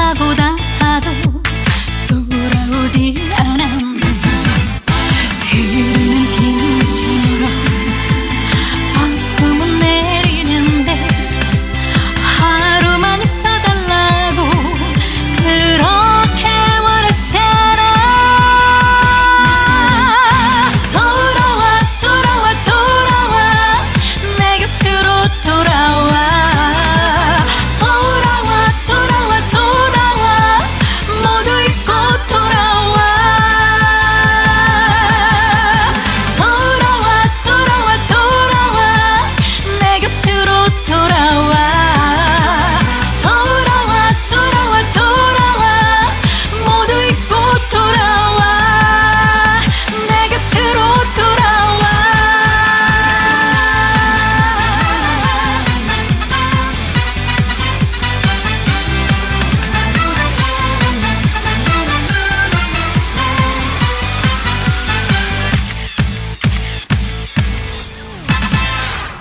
하고 다 하도 돌아오지 않아.